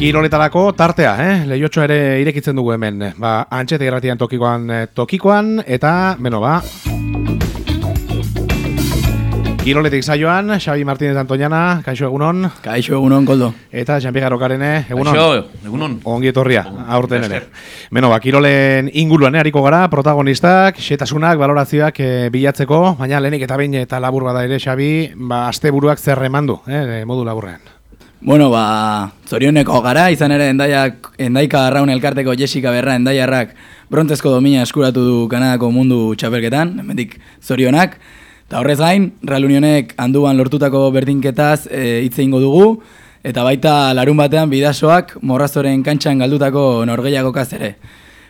Kiroletarako tartea, eh? Lehiotxo ere irekitzen dugu hemen. Ba, antxete gratian tokikoan eh, tokikoan, eta, beno, ba... Kiroletik saioan, Xabi Martínez Antoñana, kaixo egunon. Kaixo egunon, koldo. Eta Jean-Pierre Garokarene, egunon. Kaixo, egunon. Ongi etorria, aurten ere. Beno, ba, Kirolen inguruan, eh, hariko gara, protagonistak, xetasunak, valorazioak eh, bilatzeko, baina lehenik eta bain eta labur bada ere, Xabi, ba, azte buruak zerremandu, eh, modu laburrean. Bueno, ba, zorioneko gara, izan ere endaiak, endaika arraun elkarteko Jessica Berra endaiarrak brontezko domina eskuratu du Kanadako mundu txapelketan, hemendik zorionak. Eta horrez gain, Real Unionek handuan lortutako berdinketaz e, hitze ingo dugu, eta baita larun batean bidasoak morrazoren kantxan galdutako norgeiago ere.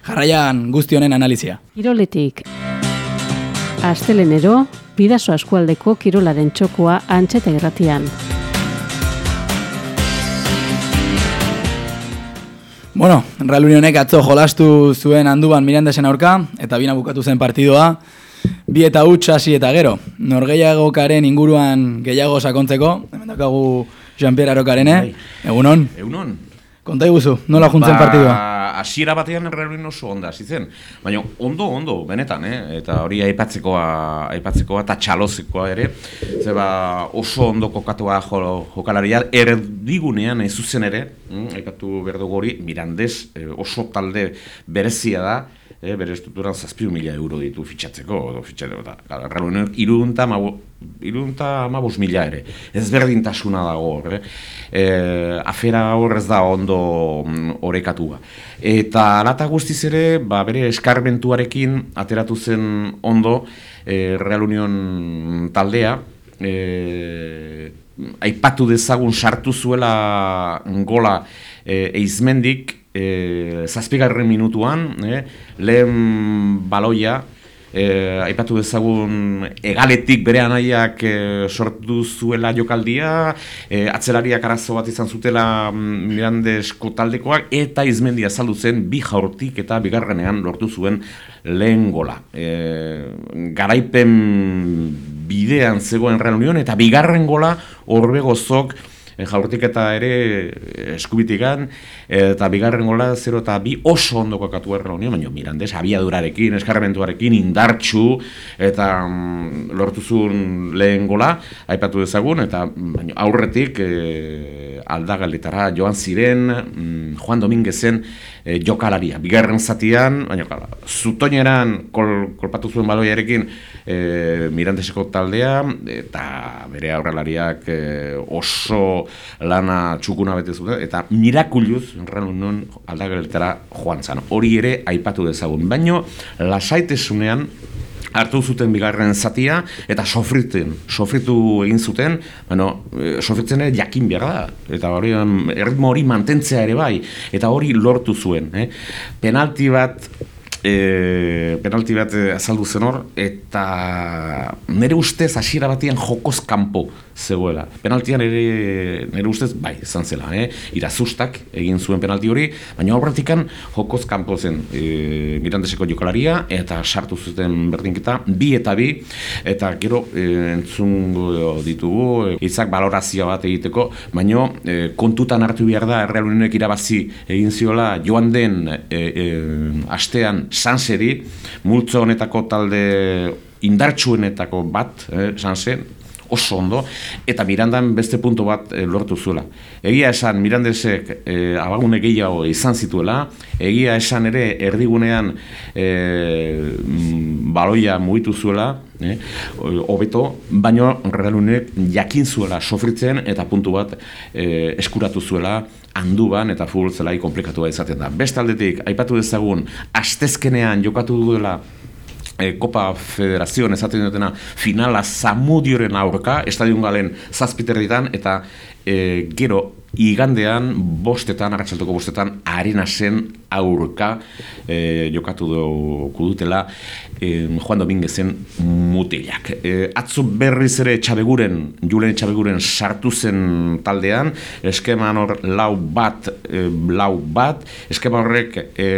Jarraian guzti honen analizia. Kiroletik. Astelenero, bidaso askualdeko kirolaren txokoa antxeta irratian. Bueno, Real Unionek atzo jolastu zuen handuan Mirandesen aurka, eta bina bukatu zen partidoa. Bi eta huts hasi eta gero. Norgeiagokaren inguruan gehiago sakontzeko. Hemen dakagu Jean-Pierre Arokarene. Bai. Egunon. Egunon. Konta iguzu, nola juntzen ba, partidua? Asiera batean errealin oso onda, zitzen. Baina ondo, ondo, benetan, eh? eta hori aipatzekoa, aipatzekoa eta txalozekoa ere. Zeba oso ondo kokatua jokalaria, erdigunean ez zuzen ere, mm, aipatu berdugu hori, mirandez, eh, oso talde berezia da, e, bere estrukturan zazpiu mila euro ditu fitxatzeko, edo fitxatzeko, eta gara, irunta amabuz mila ere, ez berdintasuna dago hor, eh? afera horrez da ondo mm, orekatua. Eta alata guztiz ere, ba, bere eskarmentuarekin ateratu zen ondo e, Real Union taldea, e, aipatu dezagun sartu zuela gola e, eizmendik, e, zazpigarren minutuan, e, lehen baloia, e, aipatu dezagun egaletik bere anaiak e, sortu zuela jokaldia, e, atzelariak arazo bat izan zutela mm, Mirandesko taldekoak, eta izmendia saldu zen bi jaurtik eta bigarrenean lortu zuen lehen gola. E, garaipen bidean zegoen Real Union, eta bigarren gola horbegozok e, jaurtik eta ere eskubitikan, eta bigarren gola 0 eta bi oso ondoko katu erra honio, baina Mirandes abiadurarekin, eskarmentuarekin, indartxu, eta mm, lortu zuen lehen gola, aipatu dezagun, eta baina, aurretik e, aldagaldetara joan ziren, mm, Juan Dominguezen e, jokalaria. Bigarren zatian, baina zutoineran kol, kolpatu zuen baloiarekin e, Mirandeseko taldea, eta bere aurrelariak e, oso lana txukuna bete zuten, eta mirakuluz, renun aldageletara joan zan. Hori ere, aipatu dezagun. Baino, lasaitesunean, hartu zuten bigarren zatia, eta sofriten, sofritu egin zuten, bueno, e, sofritzen ere jakin behar da, eta hori, erritmo hori mantentzea ere bai, eta hori lortu zuen. Eh? Penalti bat e, penalti bat azaldu zen hor, eta nire ustez hasiera batean jokoz kanpo zegoela. Penaltian ere nire ustez, bai, izan zela, eh? irazustak egin zuen penalti hori, baina horretikan jokoz kanpo zen e, mirandeseko jokalaria, eta sartu zuten berdinketa, bi eta bi, eta gero e, entzungo ditugu, izak balorazio bat egiteko, baina e, kontutan hartu behar da, errealunek irabazi egin ziola, joan den e, e, astean Sanseri, multzo honetako talde indartsuenetako bat, eh, Sanse, oso ondo, eta Mirandan beste punto bat eh, lortu zuela. Egia esan, Mirandesek eh, abagune gehiago izan zituela, egia esan ere erdigunean eh, baloia mugitu zuela, eh, hobeto, baino realunek jakin zuela sofritzen eta puntu bat eh, eskuratu zuela handuban eta futbol zelai komplikatua izaten da. Bestaldetik, aipatu dezagun, astezkenean jokatu duela e, Kopa Federazioan esaten dutena finala Zamudioren aurka, estadion galen zazpiterritan, eta e, gero igandean bostetan, agatxaltoko bostetan, arena zen aurka e, jokatu dugu dutela e, Juan Dominguezen mutilak. E, atzu berriz ere txabeguren, julen txabeguren sartu zen taldean, eskeman hor lau bat, e, lau bat, eskema horrek e,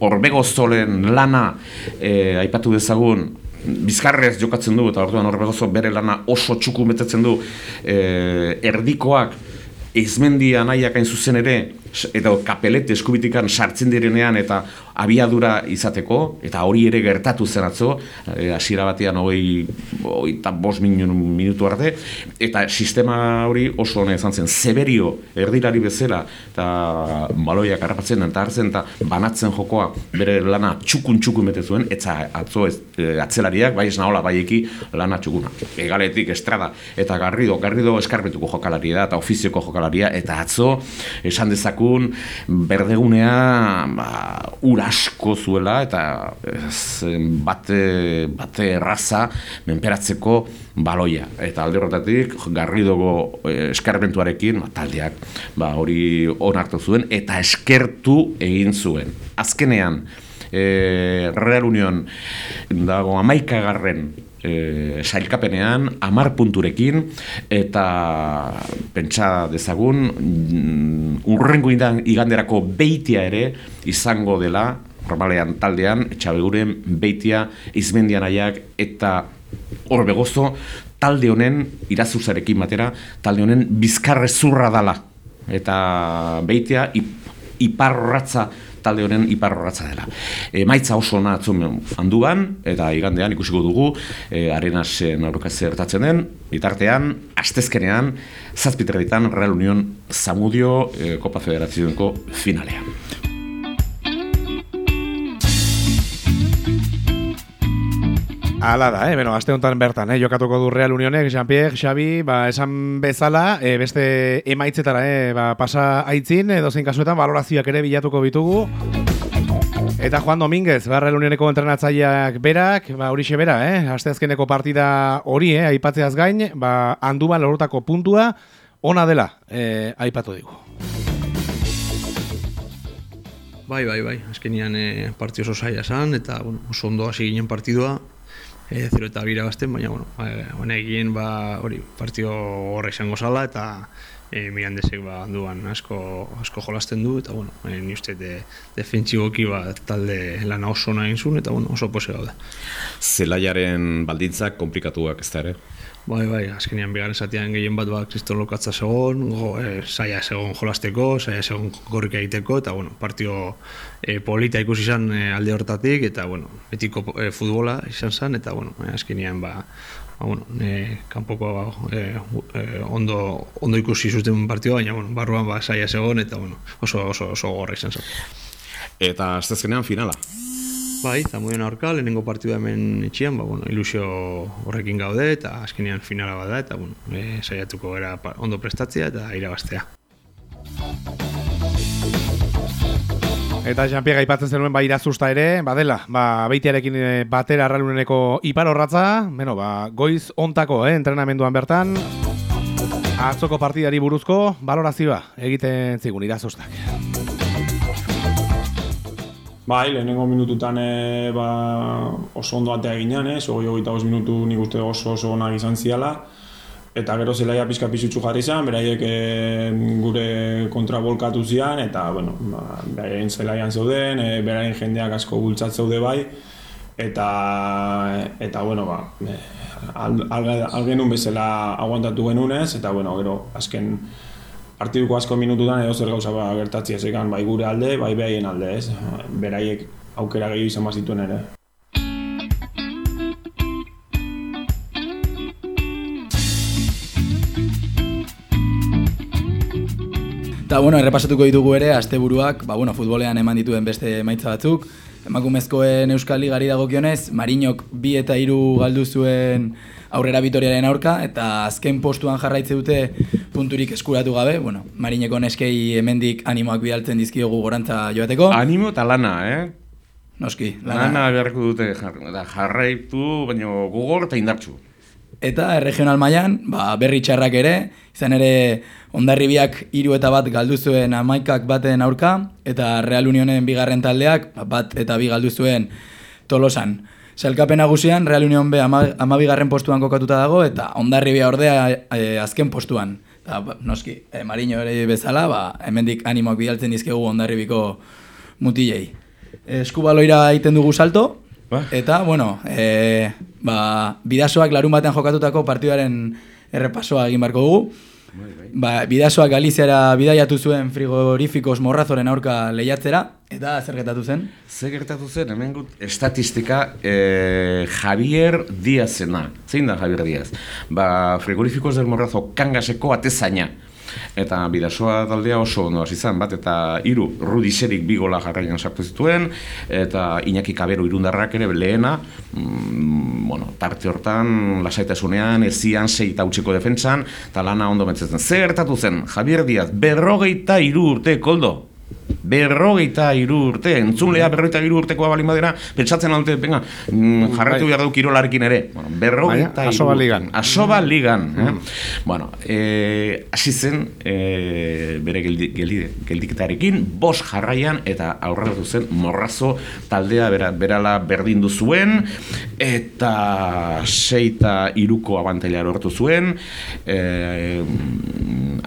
orbego lana e, aipatu dezagun, bizkarrez jokatzen du, eta orduan horregozo bere lana oso txuku betetzen du, e, erdikoak, Izmendi anaiak hain zuzen ere edo kapelete eskubitikan sartzen direnean eta abiadura izateko, eta hori ere gertatu zen atzo, e, hasiera batean hoi, hoi eta bos minutu arte, eta sistema hori oso hona izan zen, zeberio erdilari bezala, eta baloiak harrapatzen eta hartzen, eta banatzen jokoa bere lana txukun txukun bete zuen, eta atzo ez, e, atzelariak, bai esna hola, bai eki, lana txukuna. Egaletik, estrada, eta garrido, garrido eskarbetuko jokalaria da, eta ofizioko jokalaria, eta atzo, esan dezakun, berdegunea, ba, ura asko zuela eta ez, bate, bate erraza menperatzeko baloia. Eta alde horretatik garridogo eh, eskarbentuarekin ba, taldeak ba, hori onartu zuen eta eskertu egin zuen. Azkenean, e, Real Union dago amaikagarren e, sailkapenean amar punturekin eta pentsa dezagun mm, urrengo iganderako beitia ere izango dela normalean taldean, etxabeguren, beitia, izmendian aiak eta horbegozo talde honen, irazuzarekin batera, talde honen bizkarre zurra dala. Eta beitia, iparratza talde honen iparrorratza dela. E, maitza oso ona atzumen handuan, eta igandean ikusiko dugu, e, arenasen aurka zertatzen den, bitartean, astezkenean, zazpiterretan Real Union Zamudio e, Kopa Federazioneko finalean. Ala da, eh? Beno, aste honetan bertan, eh? Jokatuko du Real Unionek, Jean-Pierre, Xavi, ba, esan bezala, e, beste emaitzetara, eh? Ba, pasa aitzin, edo zein kasuetan, valorazioak ere bilatuko bitugu. Eta Juan Dominguez, ba, Real Unioneko entrenatzaileak berak, ba, hori bera, eh? Aste azkeneko partida hori, eh? Aipatzeaz gain, ba, handuan lorotako puntua, ona dela, eh? Aipatu digu. Bai, bai, bai, azkenian eh, partio oso zaila zan, eta bueno, oso ondo hasi ginen partidua, e, zero eta bira bazten, baina, bueno, egin, ba, hori, partio horre izango zala, eta e, mirandezek ba, duan asko, asko jolasten du, eta, bueno, e, ni uste de, defentsiboki ba, talde lan oso nahi zuen, eta, bueno, oso pose gaude. Zelaiaren baldintzak komplikatuak ez da ere? Bai, bai, azkenean bigarren zatean gehien bat ba, kriston lokatza segon, go, e, saia segon jolasteko, saia segon gorrik egiteko, eta, bueno, partio e, polita ikusi izan e, alde hortatik, eta, bueno, betiko e, futbola izan zen, eta, bueno, e, azkenean, ba, ba, bueno, e, kanpoko e, e, ondo, ondo ikusi zuten partioa, baina, bueno, barruan, ba, saia segon, eta, bueno, oso, oso, oso gorra izan zen. Eta, aztezkenean, finala? Bai, zamudion aurka, lehenengo partidu hemen itxian, ba, bueno, ilusio horrekin gaude, eta azkenean finala bada, eta bueno, e, saiatuko gara ondo prestatzea eta irabaztea. Eta Jean-Pierre aipatzen zenuen ba irazusta ere, badela, ba beitiarekin e, batera arraluneneko ipar horratza, bueno, ba, goiz ontako, eh, entrenamenduan bertan, atzoko partidari buruzko balorazioa egiten zigun irazustak. Bai, lehenengo minututan e, ba, oso ondo atea ginean, eh? Sogoi hogeita minutu nik uste oso oso onak izan ziala. Eta gero zelaia pizka pizutxu jarri izan, beraiek e, gure kontra bolkatu zian, eta, bueno, ba, beraien zelaian zeuden, e, beraien jendeak asko bultzat zeude bai. Eta, eta bueno, ba, e, al, bezala aguantatu genunez, eta, bueno, gero, azken, partiduko asko minututan edo zer gauza ba, gertatzia zekan bai gure alde, bai behaien alde, ez? Beraiek aukera gehiago izan bazituen ere. Eta, bueno, errepasatuko ditugu ere, asteburuak, ba, bueno, futbolean eman dituen beste emaitza batzuk. Emakumezkoen Euskal Ligari dagokionez, Marinok bi eta hiru galdu zuen aurrera bitoriaren aurka, eta azken postuan jarraitze dute punturik eskuratu gabe, bueno, marineko neskei hemendik animoak bidaltzen dizkiogu gorantza joateko. Animo eta lana, eh? Noski, lana. Lana beharko dute jarraitu, baina gogor eta indartzu. Eta regional mailan ba, berri txarrak ere, izan ere ondarribiak hiru eta bat galdu zuen amaikak baten aurka, eta Real Unionen bigarren taldeak bat eta bi galdu zuen tolosan. Zelkapen nagusian Real Union B amabigarren postuan kokatuta dago eta ondarribia ordea e, azken postuan. Eta, ba, noski, e, Marino ere bezala, ba, hemendik animoak bidaltzen dizkegu ondarribiko mutilei. Eskubaloira egiten dugu salto, ba. eta, bueno, e, ba, bidasoak larun batean jokatutako partidaren errepasoa egin barko dugu. Ba, bidasoak Galiziara bidaiatu zuen frigorifikos morrazoren aurka lehiatzera, eta zer gertatu zen? Ze gertatu zen, hemen gut, estatistika eh, Javier Diazena. Zein da Javier Diaz? Ba, frigorifikos del morrazo kangaseko atezaina. Eta bidasoa taldea oso ondo hasi zen, bat eta hiru rudiserik bi gola jarraian sartu zituen, eta Iñaki Kabero irundarrak ere lehena, mm, bueno, tarte hortan, lasaitasunean, ezian, sei tautsiko defentsan, eta lana ondo metzetzen. Zer gertatu zen, Javier Diaz, berrogeita hiru urte, koldo, berrogeita hiru urte, entzunlea berrogeita hiru urtekoa balin badera, pentsatzen aldute, venga, mm, jarratu behar du kirolarekin ere. Bueno, berrogeita Baina, Asoba hiru- Ligan. Asoba ligan. Eh? Bueno, eh, hasi zen eh, bere geldi, geldi, geldiketarekin, bos jarraian eta aurreratu zen morrazo taldea bera, berala berdindu zuen eta seita iruko abantaila lortu zuen eh,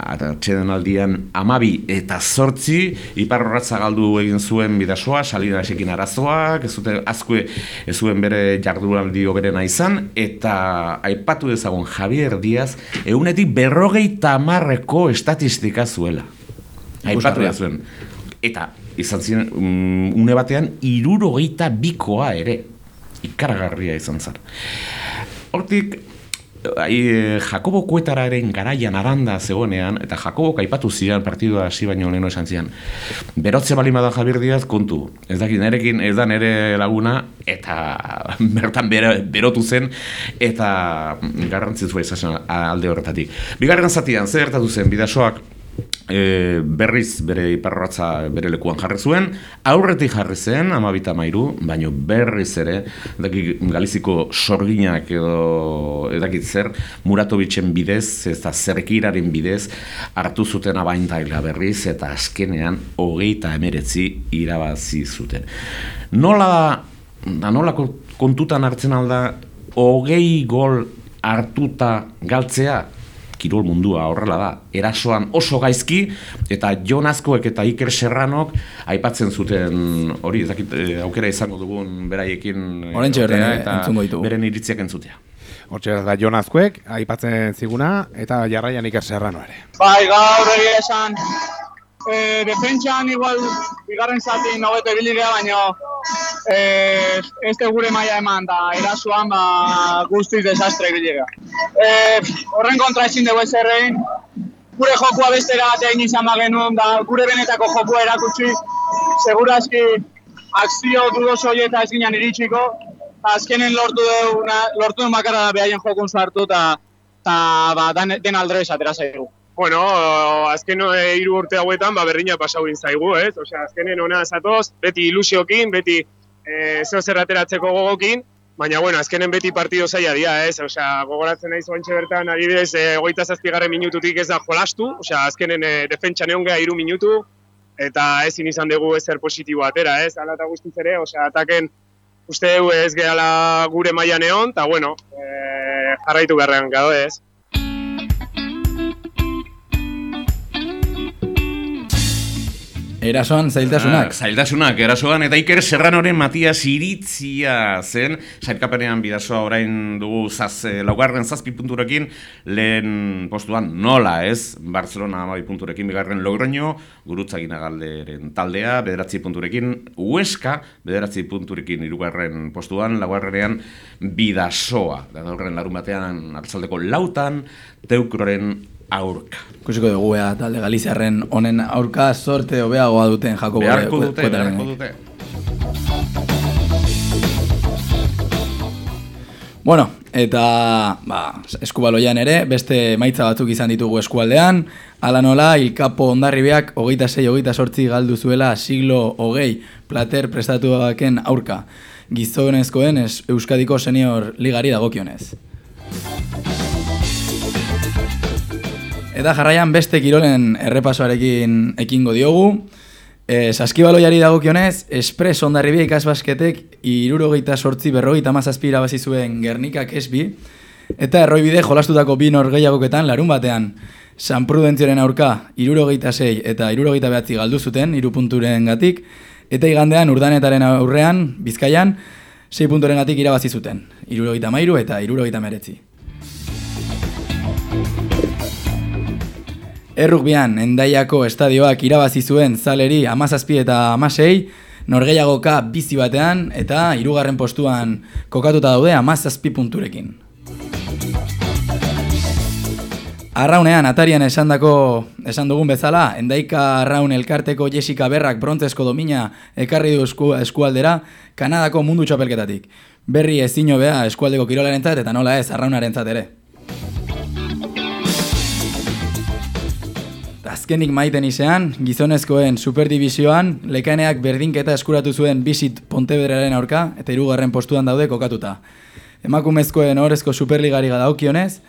atxeden aldian amabi eta zortzi iparrorratza galdu egin zuen bidasoa, salinasekin arazoak, ez zute azkue ez zuen bere jardunaldi hoberena izan, eta aipatu dezagun Javier Diaz, eunetik berrogeita hamarreko estatistika zuela. Aipatu Ikusgarria. zuen. Eta izan ziren, mm, une batean, irurogeita bikoa ere. Ikaragarria izan zen. Hortik, Ai, eh, Jakobo Kuetararen garaian aranda zegoenean, eta Jakobok aipatu ziren partidua hasi baino leheno esan zian. Berotze bali bada Javier Diaz kontu. Ez dakit, nerekin ez da nere laguna, eta bertan bere, berotu zen, eta garrantzitsua izan zen alde horretatik. Bigarren zatian, zer gertatu zen, bidasoak e, berriz bere iparratza bere lekuan jarri zuen, aurretik jarri zen, amabita mairu, baino berriz ere, daki Galiziko sorginak edo edakit zer, Muratovitzen bidez, ez da zerkiraren bidez, hartu zuten abaintaila berriz, eta azkenean hogeita emeretzi irabazi zuten. Nola, da nola ko- kontutan hartzen alda, hogei gol hartuta galtzea, kirol mundua horrela da, erasoan oso gaizki, eta Jon Azkoek eta Iker Serranok aipatzen zuten hori, ez dakit eh, aukera izango dugun beraiekin eh, egotea eh, eta beren iritziak entzutea. Hortxe da Jon Azkuek, aipatzen ziguna, eta jarraian Iker Serrano ere. Bai, gaur egia esan, e, defentsan igual bigarren zati hobeto ibili gara, baina e, ez da gure maila eman, da erasoan ba, guztiz desastre ibili gara. E, horren kontra ezin dugu ezer egin, gure jokua bestera bat egin izan bagenuen, da gure benetako jokua erakutsi, segurazki akzio dudoso horieta ez ginen iritsiko, eta azkenen lortu dugu, lortu dugu bakarra da behaien jokun sartu, eta eta ba, den, den atera zaigu. Bueno, azken e, hiru urte hauetan ba berdina pasau egin zaigu, ez? Osea, azkenen ona zatoz, beti ilusiokin, beti e, zeo zer ateratzeko gogokin, baina bueno, azkenen beti partido zaila dira, ez? Osea, gogoratzen naiz oantxe bertan adibidez, e, 27. minututik ez da jolastu, osea, azkenen e, defentsan egon geha 3 minutu eta ezin izan dugu ezer positibo atera, ez? Hala eta guztiz ere, osea, ataken uste dugu ez gehala gure mailan egon, eta bueno, e, jarraitu beharrean gado, ez? Erasoan zailtasunak. Ah, zailtasunak, erasoan, eta Iker Serranoren Matias iritzia zen, sailkapenean bidasoa orain dugu zaz, eh, laugarren zazpi punturekin, lehen postuan nola ez, Barcelona amabi punturekin, bigarren Logroño, gurutzagina galderen taldea, bederatzi punturekin, Huesca, bederatzi punturekin irugarren postuan, laugarrenean bidasoa, da horren larun batean hartzaldeko lautan, teukroren aurka. Ikusiko dugu ea talde Galiziarren honen aurka sorte hobeagoa duten Jakobo Beharko dute, beharko dute. Bueno, eta ba, eskubaloian ere, beste maitza batzuk izan ditugu eskualdean, ala nola, ilkapo ondarribeak hogeita sei, hogeita sortzi galdu zuela siglo hogei plater prestatuaken aurka. Gizonezkoen es, Euskadiko senior ligari dagokionez. Eta jarraian beste kirolen errepasoarekin ekingo diogu. E, saskibaloiari dagokionez, Espres ondarribia ikasbasketek irurogeita sortzi berrogeita mazazpi irabazi zuen Gernikak esbi, eta erroibide jolastutako bi norgeiagoketan larun batean San Prudentzioren aurka irurogeita sei eta irurogeita behatzi galdu zuten, irupunturen gatik, eta igandean urdanetaren aurrean, bizkaian, sei punturen gatik irabazi zuten, irurogeita mairu eta irurogeita meretzi. Errukbian, endaiako estadioak irabazi zuen zaleri amazazpi eta amasei, norgeiagoka bizi batean eta hirugarren postuan kokatuta daude amazazpi punturekin. Arraunean, atarian esandako, esan dugun bezala, endaika arraun elkarteko Jessica Berrak brontzesko domina ekarri du esku, eskualdera Kanadako mundu txapelketatik. Berri ezin bea eskualdeko kirolaren eta nola ez arraunaren ere. Azkenik maiten izean, gizonezkoen superdivisioan, lekaneak berdinketa eskuratu zuen bisit Pontevedraren aurka eta hirugarren postuan daude kokatuta. Emakumezkoen horrezko superligari gadaukionez,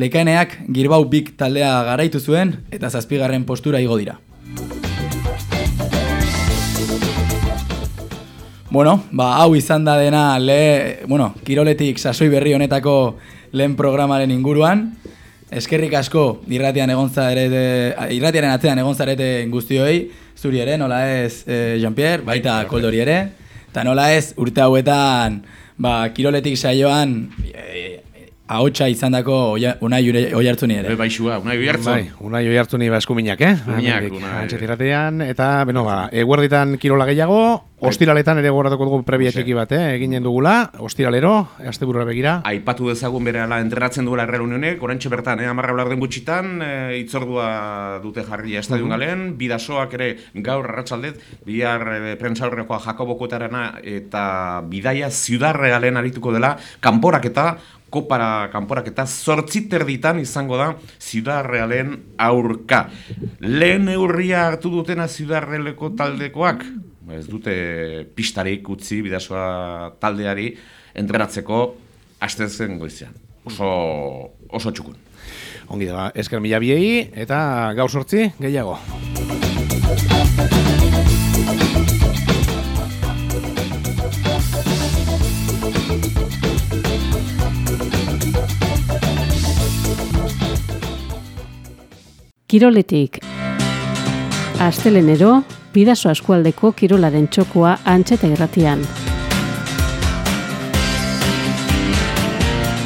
Lekaeneak girbau bik taldea garaitu zuen eta zazpigarren postura igo dira. Bueno, ba, hau izan da dena le, bueno, kiroletik sasoi berri honetako lehen programaren inguruan. Eskerrik asko irratian egontza ere irratiaren atzean egontza ere guztioi, zuri ere, nola ez eh, Jean-Pierre, baita Koldori ere, eta nola ez urte hauetan ba, kiroletik saioan eh, ahotsa izandako unai oi hartzuni ere. Bai, baixua, unai oi hartzun. Bai, unai oi hartzuni ba eskuminak, eh? Eskuminak, unai. eta, beno, ba, eguerditan kirola gehiago, ostiraletan ere gordatuko dugu prebia txeki bat, eh? Eginen dugula, ostiralero, azte burra begira. Aipatu dezagun bere ala entrenatzen duela erreal unionek, orantxe bertan, eh? Amarra blar den gutxitan, eh, itzordua dute jarri estadion galen, bidasoak ere gaur arratsaldet bihar eh, prentsaurrekoa Jakobokoetarena eta bidaia realen arituko dela, kanporak eta kopara kanporak eta zortziter ditan izango da Ciudad aurka. Lehen eurria hartu dutena Ciudad taldekoak, ez dute pistarik utzi bidazoa taldeari entrenatzeko aste zen goizean. Oso, oso txukun. Ongi da, esker mila biei eta gaur sortzi gehiago. Kiroletik. Astelenero, bidazo askualdeko kirolaren txokoa antxeta irratian.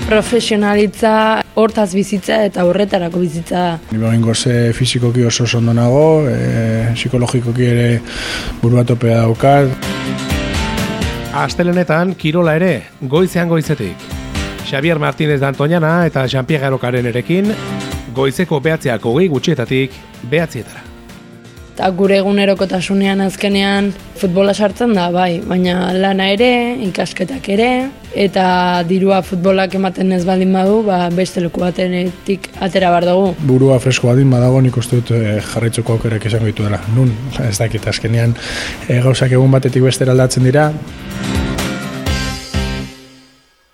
Profesionalitza, hortaz bizitza eta horretarako bizitza. Ni bain goze fizikoki oso ondo nago, e, psikologikoki ere buruatopea daukat. Astelenetan kirola ere, goizean goizetik. Xavier Martínez d'Antoñana eta Jean-Pierre Garokaren erekin, goizeko behatzeak hogei gutxietatik behatzietara. Ta gure egunerokotasunean azkenean futbola sartzen da, bai, baina lana ere, ikasketak ere, eta dirua futbolak ematen ez baldin badu, ba, beste leku batenetik atera bar dugu. Burua fresko badin badago nik uste dut e, jarraitzeko aukerak izango ditu dela. Nun, ez dakit azkenean e, gauzak egun batetik bestera aldatzen dira,